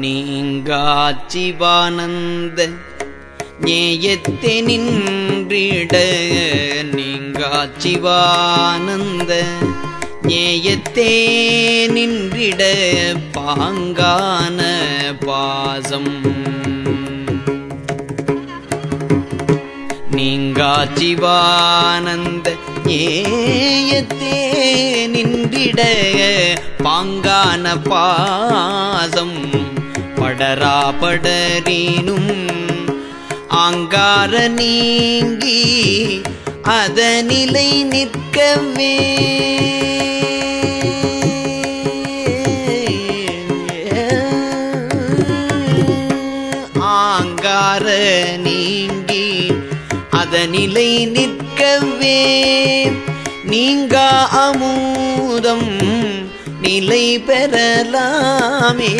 நீங்காச்சிவானந்த நேயத்தே நின்றிட நீங்காச்சிவானந்த நேயத்தே நின்றிட பாங்கான பாசம். நீங்காச்சிவானந்த ஏயத்தே நின்றிட பாங்கான பாசம். படரா படரீனும் ஆங்கார நீங்கி அதனிலை நிற்கவே. ஆங்கார நீங்கி அதனிலை நிற்கவே. நீங்கா அமுதம் நிலை பெறலாமே.